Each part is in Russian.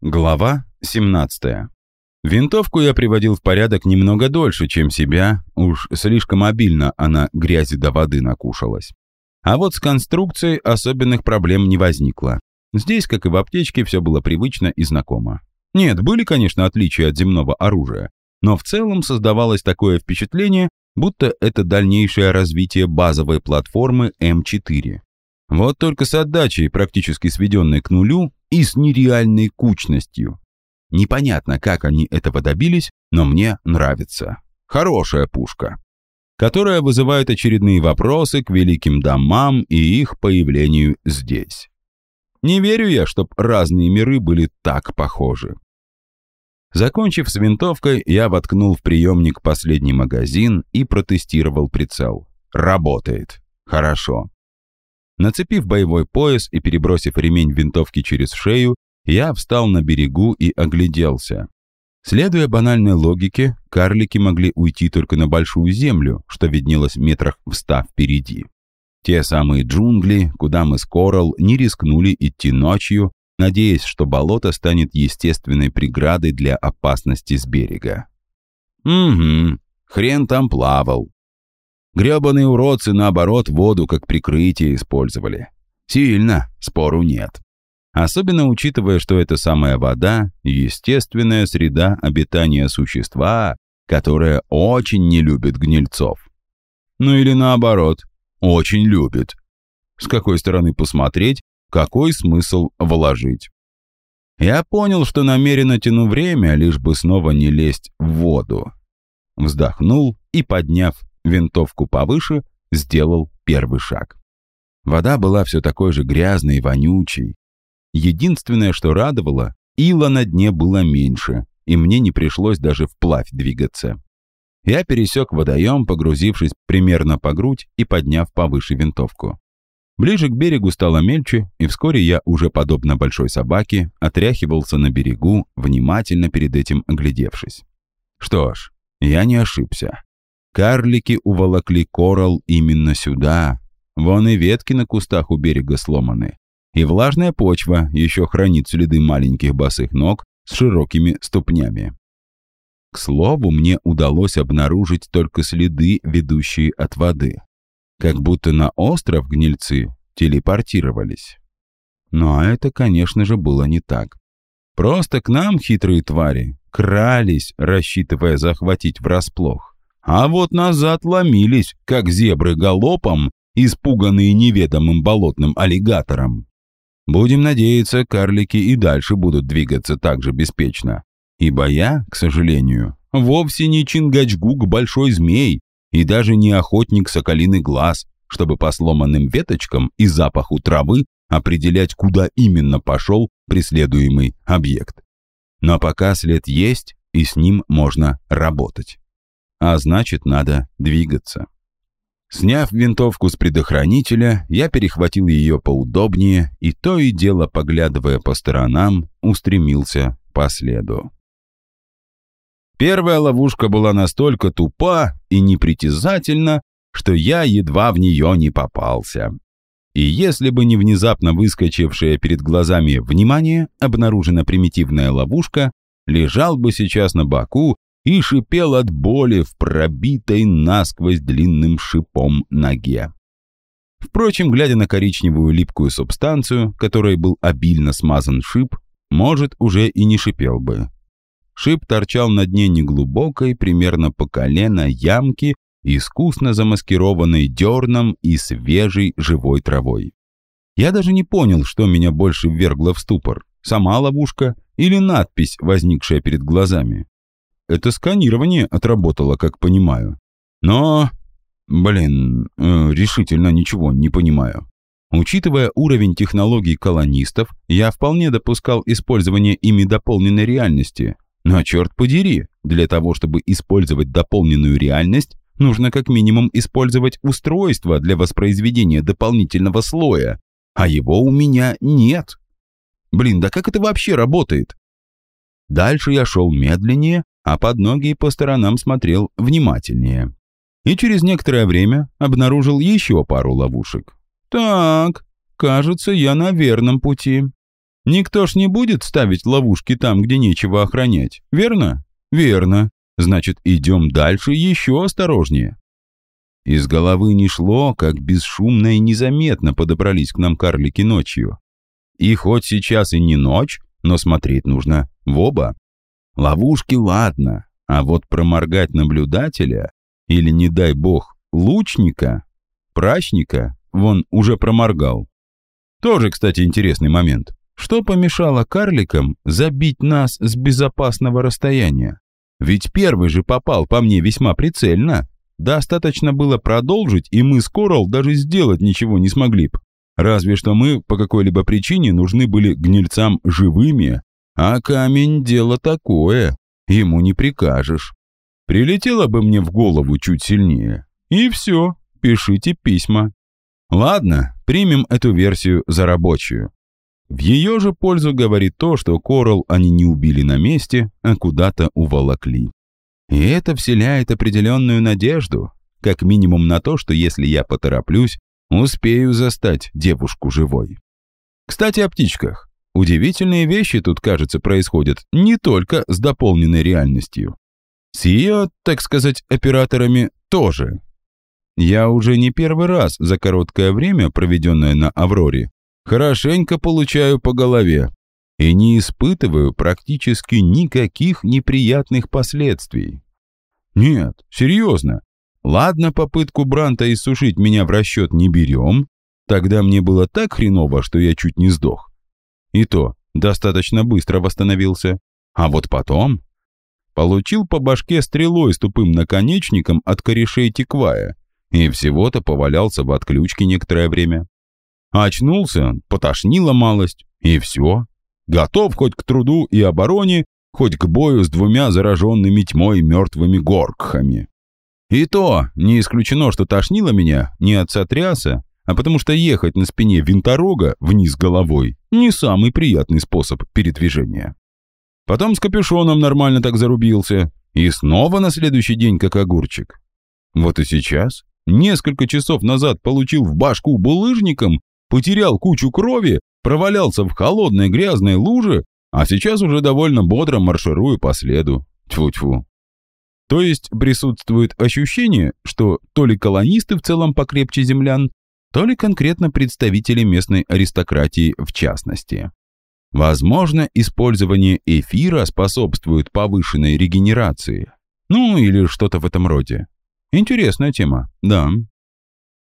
Глава 17. Винтовку я приводил в порядок немного дольше, чем себя, уж слишком обильно она грязи до воды накушалась. А вот с конструкцией особенных проблем не возникло. Здесь, как и в аптечке, все было привычно и знакомо. Нет, были, конечно, отличия от земного оружия, но в целом создавалось такое впечатление, будто это дальнейшее развитие базовой платформы М4. Вот только с отдачей, практически сведенной к нулю, и с нереальной кучностью. Непонятно, как они этого добились, но мне нравится. Хорошая пушка, которая вызывает очередные вопросы к великим домам и их появлению здесь. Не верю я, чтоб разные миры были так похожи. Закончив с винтовкой, я воткнул в приемник последний магазин и протестировал прицел. Работает. Хорошо. Нацепив боевой пояс и перебросив ремень винтовки через шею, я встал на берегу и огляделся. Следуя банальной логике, карлики могли уйти только на большую землю, что виднелось метрах в ста впереди. Те самые джунгли, куда мы с Коралл не рискнули идти ночью, надеясь, что болото станет естественной преградой для опасности с берега. Угу, хрен там плавал. Гребаные уродцы, наоборот, воду как прикрытие использовали. Сильно, спору нет. Особенно учитывая, что эта самая вода – естественная среда обитания существа, которая очень не любит гнильцов. Ну или наоборот, очень любит. С какой стороны посмотреть, какой смысл вложить. Я понял, что намеренно тяну время, лишь бы снова не лезть в воду. Вздохнул и, подняв винтовку повыше, сделал первый шаг. Вода была все такой же грязной и вонючей. Единственное, что радовало, ила на дне было меньше, и мне не пришлось даже вплавь двигаться. Я пересек водоем, погрузившись примерно по грудь и подняв повыше винтовку. Ближе к берегу стало мельче, и вскоре я, уже подобно большой собаке, отряхивался на берегу, внимательно перед этим оглядевшись. Что ж, я не ошибся. Карлики уволокли коралл именно сюда. Вон и ветки на кустах у берега сломаны. И влажная почва еще хранит следы маленьких босых ног с широкими ступнями. К слову, мне удалось обнаружить только следы, ведущие от воды. Как будто на остров гнильцы телепортировались. Но это, конечно же, было не так. Просто к нам хитрые твари крались, рассчитывая захватить врасплох. А вот назад ломились, как зебры галопом, испуганные неведомым болотным аллигатором. Будем надеяться, карлики и дальше будут двигаться так же беспечно. Ибо я, к сожалению, вовсе не Чингачгук большой змей и даже не охотник соколиный глаз, чтобы по сломанным веточкам и запаху травы определять, куда именно пошел преследуемый объект. Но пока след есть, и с ним можно работать а значит, надо двигаться. Сняв винтовку с предохранителя, я перехватил ее поудобнее и то и дело, поглядывая по сторонам, устремился по следу. Первая ловушка была настолько тупа и непритязательна, что я едва в нее не попался. И если бы не внезапно выскочившее перед глазами внимание, обнаружена примитивная ловушка, лежал бы сейчас на боку и шипел от боли в пробитой насквозь длинным шипом ноге. Впрочем, глядя на коричневую липкую субстанцию, которой был обильно смазан шип, может, уже и не шипел бы. Шип торчал на дне неглубокой, примерно по колено, ямки, искусно замаскированной дерном и свежей живой травой. Я даже не понял, что меня больше ввергло в ступор, сама ловушка или надпись, возникшая перед глазами. Это сканирование отработало, как понимаю. Но, блин, э, решительно ничего не понимаю. Учитывая уровень технологий колонистов, я вполне допускал использование ими дополненной реальности. Но черт подери, для того, чтобы использовать дополненную реальность, нужно как минимум использовать устройство для воспроизведения дополнительного слоя, а его у меня нет. Блин, да как это вообще работает? Дальше я шел медленнее, а под ноги по сторонам смотрел внимательнее. И через некоторое время обнаружил еще пару ловушек. «Так, кажется, я на верном пути». Никто ж не будет ставить ловушки там, где нечего охранять, верно? Верно. Значит, идем дальше еще осторожнее. Из головы не шло, как бесшумно и незаметно подобрались к нам карлики ночью. И хоть сейчас и не ночь, но смотреть нужно в оба. Ловушки ладно, а вот проморгать наблюдателя или, не дай бог, лучника, прачника, вон уже проморгал. Тоже, кстати, интересный момент. Что помешало карликам забить нас с безопасного расстояния? Ведь первый же попал по мне весьма прицельно. Достаточно было продолжить, и мы с Корал даже сделать ничего не смогли б. Разве что мы по какой-либо причине нужны были гнильцам живыми, а камень – дело такое, ему не прикажешь. Прилетело бы мне в голову чуть сильнее. И все, пишите письма. Ладно, примем эту версию за рабочую. В ее же пользу говорит то, что Корал они не убили на месте, а куда-то уволокли. И это вселяет определенную надежду, как минимум на то, что если я потороплюсь, успею застать девушку живой. Кстати, о птичках. Удивительные вещи тут, кажется, происходят не только с дополненной реальностью. С ее, так сказать, операторами тоже. Я уже не первый раз за короткое время, проведенное на Авроре, хорошенько получаю по голове и не испытываю практически никаких неприятных последствий. Нет, серьезно. Ладно, попытку Бранта иссушить меня в расчет не берем, тогда мне было так хреново, что я чуть не сдох. И то, достаточно быстро восстановился. А вот потом... Получил по башке стрелой с тупым наконечником от корешей Тиквая и всего-то повалялся в отключке некоторое время. Очнулся, потошнило малость, и все. Готов хоть к труду и обороне, хоть к бою с двумя зараженными тьмой мертвыми горкхами. И то не исключено, что тошнило меня не от сотряса, а потому что ехать на спине винторога вниз головой не самый приятный способ передвижения. Потом с капюшоном нормально так зарубился, и снова на следующий день как огурчик. Вот и сейчас, несколько часов назад получил в башку булыжником потерял кучу крови, провалялся в холодной грязной луже, а сейчас уже довольно бодро марширую по следу. Тьфу-тьфу. То есть присутствует ощущение, что то ли колонисты в целом покрепче землян, то ли конкретно представители местной аристократии в частности. Возможно, использование эфира способствует повышенной регенерации. Ну, или что-то в этом роде. Интересная тема, да.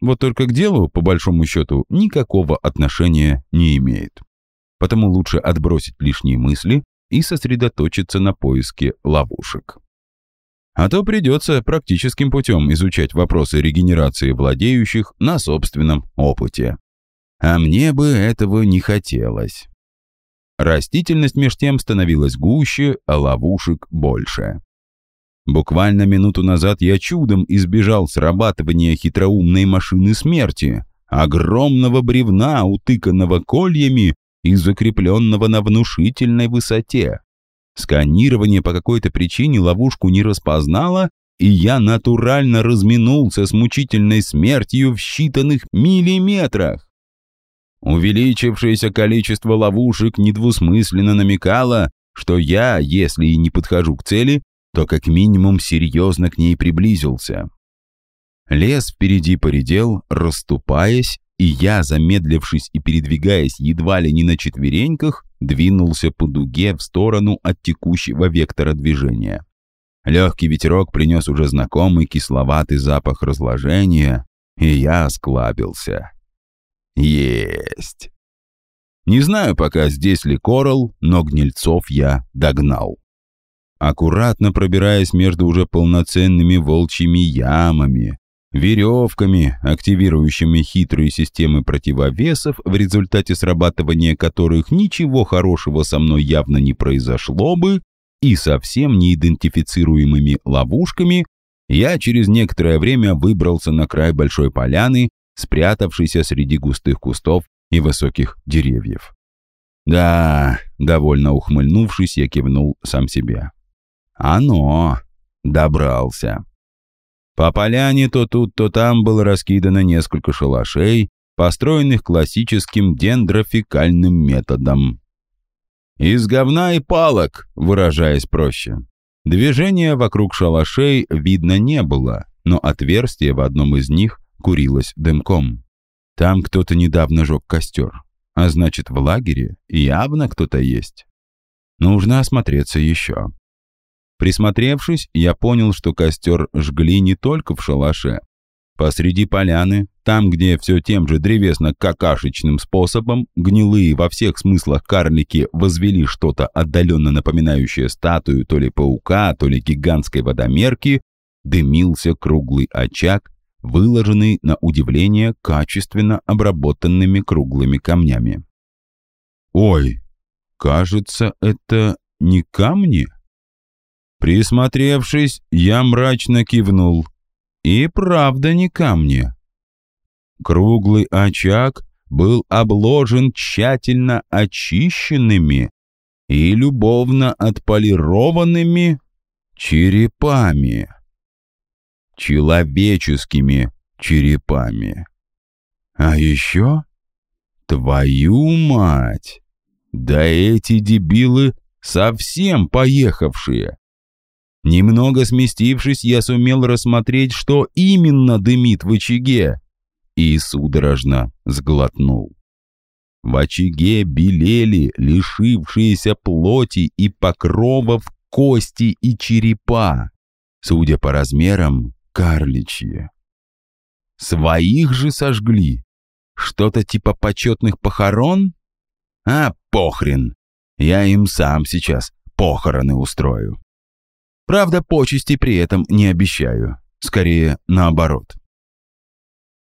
Вот только к делу, по большому счету, никакого отношения не имеет. Потому лучше отбросить лишние мысли и сосредоточиться на поиске ловушек. А то придется практическим путем изучать вопросы регенерации владеющих на собственном опыте. А мне бы этого не хотелось. Растительность меж тем становилась гуще, а ловушек больше. Буквально минуту назад я чудом избежал срабатывания хитроумной машины смерти, огромного бревна, утыканного кольями и закрепленного на внушительной высоте. Сканирование по какой-то причине ловушку не распознало, и я натурально разминулся с мучительной смертью в считанных миллиметрах. Увеличившееся количество ловушек недвусмысленно намекало, что я, если и не подхожу к цели, то как минимум серьезно к ней приблизился. Лес впереди поредел, расступаясь, и я, замедлившись и передвигаясь едва ли не на четвереньках, двинулся по дуге в сторону от текущего вектора движения. Легкий ветерок принес уже знакомый кисловатый запах разложения, и я осклабился. Есть! Не знаю пока, здесь ли Корал, но гнильцов я догнал аккуратно пробираясь между уже полноценными волчьими ямами, веревками, активирующими хитрые системы противовесов, в результате срабатывания которых ничего хорошего со мной явно не произошло бы, и совсем неидентифицируемыми ловушками, я через некоторое время выбрался на край большой поляны, спрятавшейся среди густых кустов и высоких деревьев. Да, довольно ухмыльнувшись, я кивнул сам себе. Оно! Добрался. По поляне то тут, то там было раскидано несколько шалашей, построенных классическим дендрофикальным методом. Из говна и палок, выражаясь проще. Движения вокруг шалашей видно не было, но отверстие в одном из них курилось дымком. Там кто-то недавно жег костер, а значит, в лагере явно кто-то есть. Нужно осмотреться еще. Присмотревшись, я понял, что костер жгли не только в шалаше. Посреди поляны, там, где все тем же древесно-какашечным способом, гнилые во всех смыслах карлики возвели что-то отдаленно напоминающее статую то ли паука, то ли гигантской водомерки, дымился круглый очаг, выложенный на удивление качественно обработанными круглыми камнями. «Ой, кажется, это не камни?» Присмотревшись, я мрачно кивнул. И правда не камни. Круглый очаг был обложен тщательно очищенными и любовно отполированными черепами. Человеческими черепами. А еще, твою мать, да эти дебилы совсем поехавшие. Немного сместившись, я сумел рассмотреть, что именно дымит в очаге, и судорожно сглотнул. В очаге белели лишившиеся плоти и покровов кости и черепа, судя по размерам, карличьи. Своих же сожгли. Что-то типа почетных похорон? А, похрен. Я им сам сейчас похороны устрою. Правда, почести при этом не обещаю. Скорее, наоборот.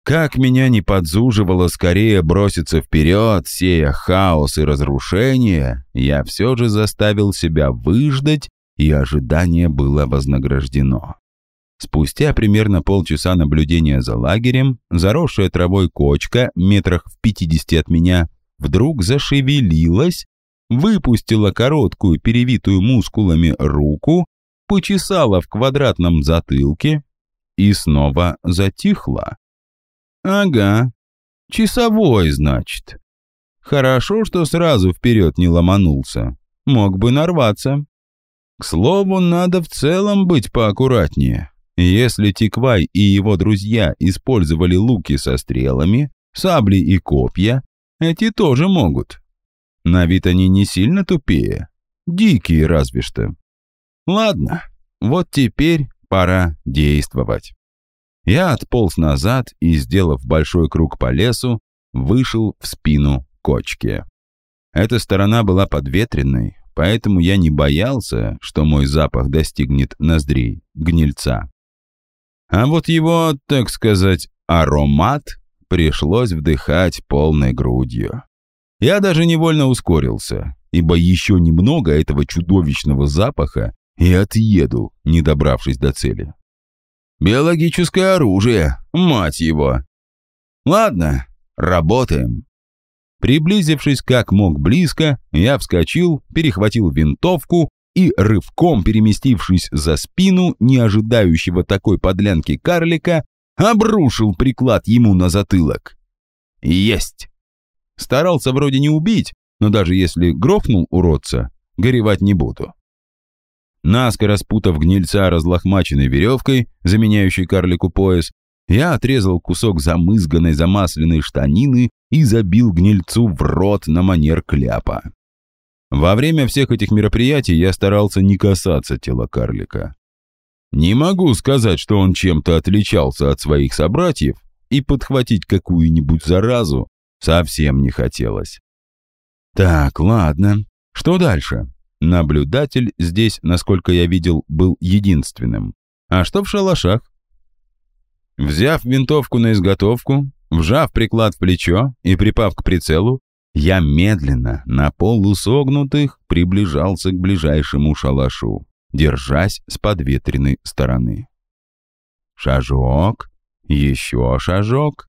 Как меня не подзуживало скорее броситься вперед, сея хаос и разрушение, я все же заставил себя выждать, и ожидание было вознаграждено. Спустя примерно полчаса наблюдения за лагерем, заросшая травой кочка, метрах в пятидесяти от меня, вдруг зашевелилась, выпустила короткую, перевитую мускулами руку почесала в квадратном затылке и снова затихла. «Ага, часовой, значит. Хорошо, что сразу вперед не ломанулся. Мог бы нарваться. К слову, надо в целом быть поаккуратнее. Если Тиквай и его друзья использовали луки со стрелами, сабли и копья, эти тоже могут. На вид они не сильно тупее. Дикие разве что. Ладно, вот теперь пора действовать. Я отполз назад и, сделав большой круг по лесу, вышел в спину кочки. Эта сторона была подветренной, поэтому я не боялся, что мой запах достигнет ноздрей гнильца. А вот его, так сказать, аромат пришлось вдыхать полной грудью. Я даже невольно ускорился, ибо еще немного этого чудовищного запаха, и отъеду, не добравшись до цели. Биологическое оружие, мать его. Ладно, работаем. Приблизившись как мог близко, я вскочил, перехватил винтовку и, рывком переместившись за спину не ожидающего такой подлянки карлика, обрушил приклад ему на затылок. Есть! Старался вроде не убить, но даже если грохнул уродца, горевать не буду. Наскоро спутав гнильца разлохмаченной веревкой, заменяющей карлику пояс, я отрезал кусок замызганной замасленной штанины и забил гнильцу в рот на манер кляпа. Во время всех этих мероприятий я старался не касаться тела карлика. Не могу сказать, что он чем-то отличался от своих собратьев, и подхватить какую-нибудь заразу совсем не хотелось. Так, ладно. Что дальше? Наблюдатель здесь, насколько я видел, был единственным. А что в шалашах? Взяв винтовку на изготовку, вжав приклад в плечо и припав к прицелу, я медленно, на полусогнутых, приближался к ближайшему шалашу, держась с подветренной стороны. Шажок, еще шажок.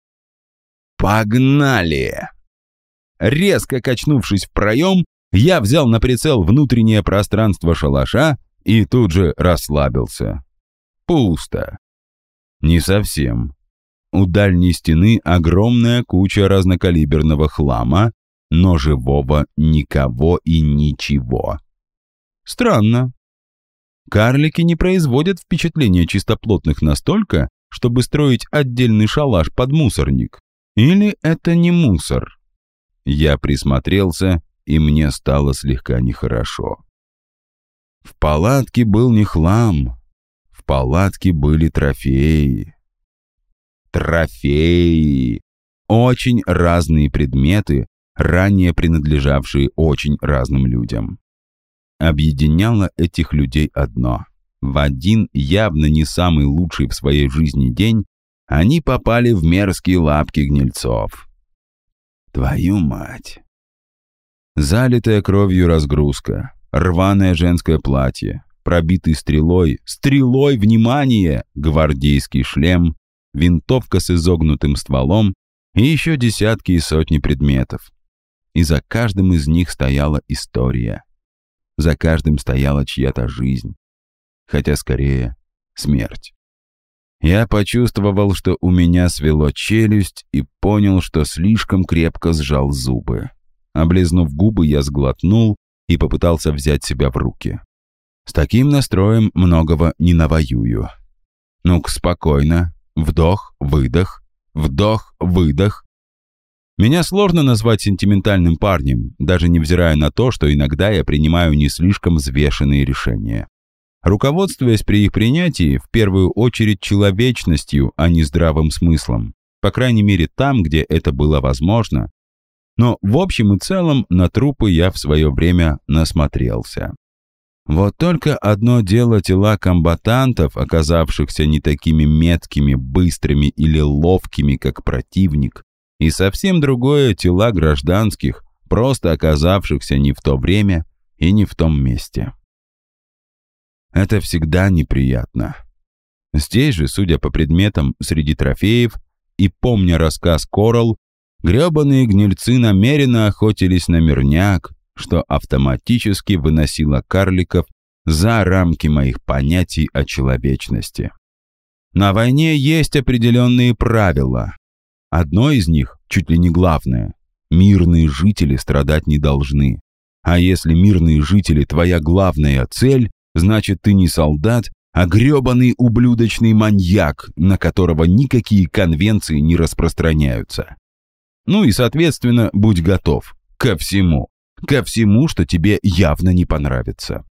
Погнали! Резко качнувшись в проем, я взял на прицел внутреннее пространство шалаша и тут же расслабился. Пусто. Не совсем. У дальней стены огромная куча разнокалиберного хлама, но живого никого и ничего. Странно. Карлики не производят впечатления чистоплотных настолько, чтобы строить отдельный шалаш под мусорник. Или это не мусор? Я присмотрелся, и мне стало слегка нехорошо. В палатке был не хлам, в палатке были трофеи. Трофеи! Очень разные предметы, ранее принадлежавшие очень разным людям. Объединяло этих людей одно. В один, явно не самый лучший в своей жизни день, они попали в мерзкие лапки гнильцов. Твою мать! Залитая кровью разгрузка, рваное женское платье, пробитый стрелой, стрелой, внимание, гвардейский шлем, винтовка с изогнутым стволом и еще десятки и сотни предметов. И за каждым из них стояла история. За каждым стояла чья-то жизнь. Хотя скорее смерть. Я почувствовал, что у меня свело челюсть и понял, что слишком крепко сжал зубы. Облизнув губы, я сглотнул и попытался взять себя в руки. С таким настроем многого не навоюю. Ну-ка, спокойно. Вдох, выдох, вдох, выдох. Меня сложно назвать сентиментальным парнем, даже невзирая на то, что иногда я принимаю не слишком взвешенные решения. Руководствуясь при их принятии, в первую очередь человечностью, а не здравым смыслом. По крайней мере, там, где это было возможно. Но в общем и целом на трупы я в свое время насмотрелся. Вот только одно дело тела комбатантов, оказавшихся не такими меткими, быстрыми или ловкими, как противник, и совсем другое тела гражданских, просто оказавшихся не в то время и не в том месте. Это всегда неприятно. Здесь же, судя по предметам среди трофеев, и помня рассказ Корал, гребаные гнильцы намеренно охотились на мирняк, что автоматически выносило карликов за рамки моих понятий о человечности. На войне есть определенные правила. Одно из них, чуть ли не главное, мирные жители страдать не должны. А если мирные жители твоя главная цель, значит ты не солдат, а гребаный ублюдочный маньяк, на которого никакие конвенции не распространяются. Ну и, соответственно, будь готов ко всему ко всему, что тебе явно не понравится.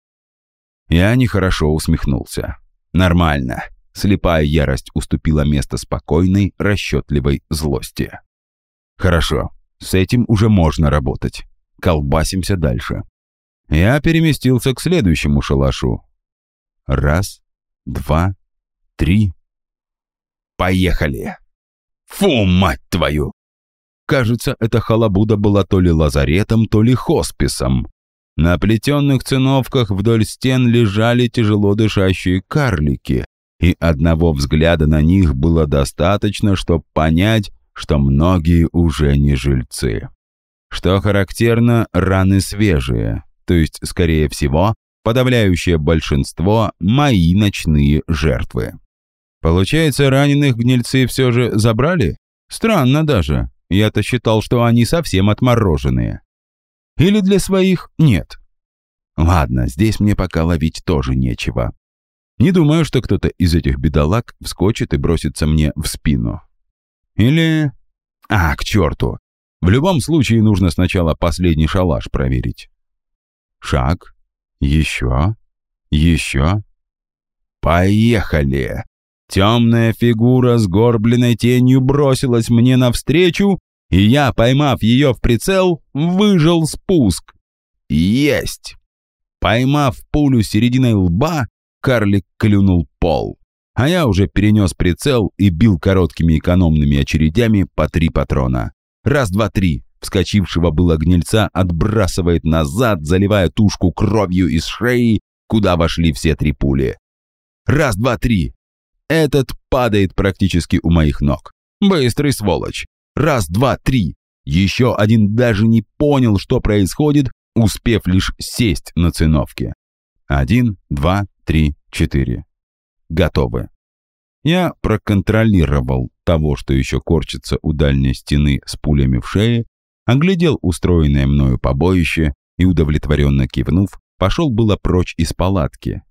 Я нехорошо усмехнулся. Нормально. Слепая ярость уступила место спокойной, расчетливой злости. Хорошо, с этим уже можно работать. Колбасимся дальше. Я переместился к следующему шалашу. Раз, два, три. Поехали! Фу, мать твою! Кажется, эта халабуда была то ли лазаретом, то ли хосписом. На плетенных циновках вдоль стен лежали тяжело дышащие карлики, и одного взгляда на них было достаточно, чтобы понять, что многие уже не жильцы. Что характерно, раны свежие, то есть, скорее всего, подавляющее большинство – мои ночные жертвы. Получается, раненых гнильцы все же забрали? Странно даже. Я-то считал, что они совсем отмороженные. Или для своих нет. Ладно, здесь мне пока ловить тоже нечего. Не думаю, что кто-то из этих бедолаг вскочит и бросится мне в спину. Или... А, к черту. В любом случае нужно сначала последний шалаш проверить. Шаг. Еще. Еще. Поехали. Темная фигура с горбленной тенью бросилась мне навстречу, и я, поймав ее в прицел, выжил спуск. Есть! Поймав пулю серединой лба, карлик клюнул пол. А я уже перенес прицел и бил короткими экономными очередями по три патрона. Раз, два, три. Вскочившего было гнильца отбрасывает назад, заливая тушку кровью из шеи, куда вошли все три пули. Раз, два, три. Этот падает практически у моих ног. Быстрый сволочь. Раз, два, три. Еще один даже не понял, что происходит, успев лишь сесть на циновке. Один, два, три, четыре. Готовы. Я проконтролировал того, что еще корчится у дальней стены с пулями в шее, оглядел устроенное мною побоище и, удовлетворенно кивнув, пошел было прочь из палатки.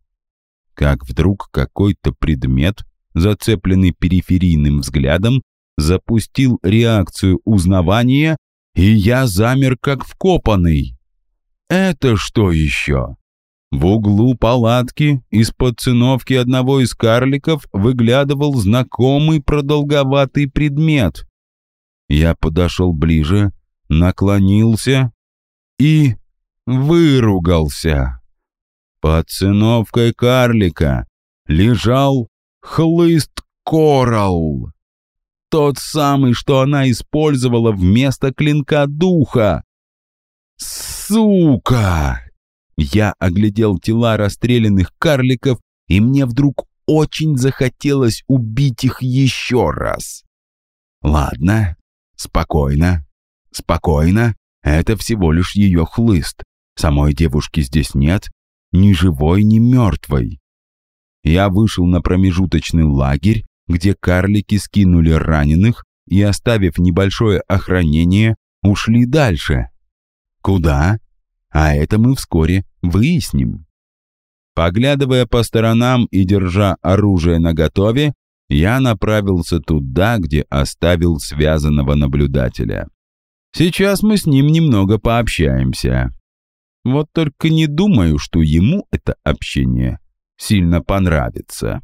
Как вдруг какой-то предмет, зацепленный периферийным взглядом, запустил реакцию узнавания, и я замер как вкопанный. Это что еще? В углу палатки из-под циновки одного из карликов выглядывал знакомый продолговатый предмет. Я подошел ближе, наклонился и выругался. Под циновкой карлика лежал хлыст коралл. Тот самый, что она использовала вместо клинка духа. Сука! Я оглядел тела расстрелянных карликов, и мне вдруг очень захотелось убить их еще раз. Ладно, спокойно, спокойно, это всего лишь ее хлыст. Самой девушки здесь нет, ни живой, ни мертвой. Я вышел на промежуточный лагерь, где карлики скинули раненых и, оставив небольшое охранение, ушли дальше. Куда? А это мы вскоре выясним. Поглядывая по сторонам и держа оружие наготове, я направился туда, где оставил связанного наблюдателя. Сейчас мы с ним немного пообщаемся. Вот только не думаю, что ему это общение сильно понравится.